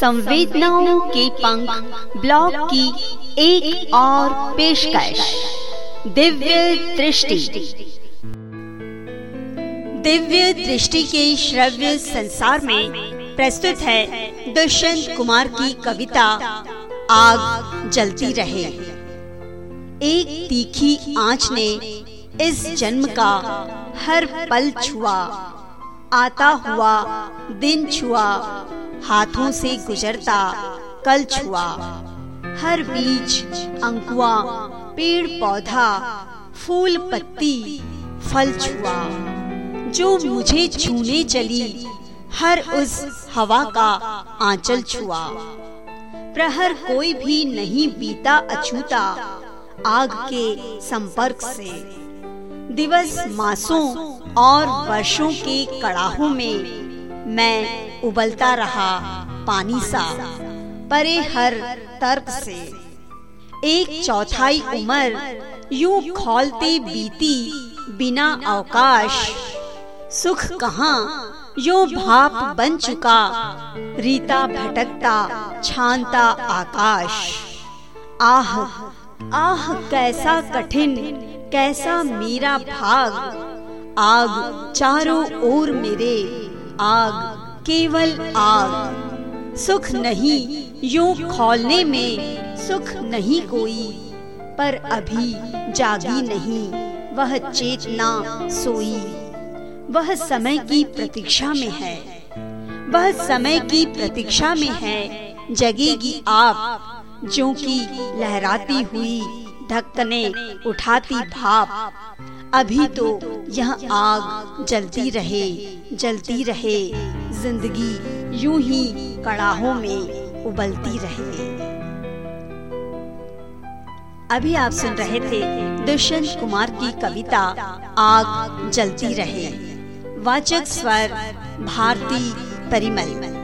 संवेदनाओं के पंख ब्लॉग की एक और पेशकश। दिव्य दृष्टि। दिव्य दृष्टि के श्रव्य संसार में प्रस्तुत है दुष्यंत कुमार की कविता, आग जलती रहे। एक तीखी आँच ने इस जन्म का हर पल छुआ, आता हुआ दिन छुआ हाथों से गुजरता, कल छुआ। हर बीज, अंकुआ, पेड़, पौधा, फूल, पत्ती, फल छुआ। जो मुझे छूने चली, हर उस हवा का आंचल छुआ। प्रहर कोई भी नहीं बीता अछूता, आग के संपर्क से। दिवस, मासों और वर्षों के कड़ाहों में मैं उबलता रहा पानी सा, परे हर तर्क से। एक चौथाई उम्र यूँ खोलते बीती बिना अवकाश। सुख कहाँ, यो भाप बन चुका, रीता भटकता, छानता आकाश। आह आह, कैसा कठिन, कैसा मेरा भाग। आग चारों ओर मेरे। आग, केवल आग। सुख नहीं, यूँ खोलने में सुख नहीं कोई। पर अभी जागी नहीं, वह चेतना सोई। वह समय की प्रतीक्षा में है। वह समय की प्रतीक्षा में है। जगेगी आप जो की लहराती हुई, धक्कने उठाती भाप। अभी तो यह आग जलती रहे जलती रहे ज़िंदगी यूँ ही कड़ाहों में उबलती रहे। अभी आप सुन रहे थे दुष्यंत कुमार की कविता आग जलती रहे। वाचक स्वर भारती परिमल।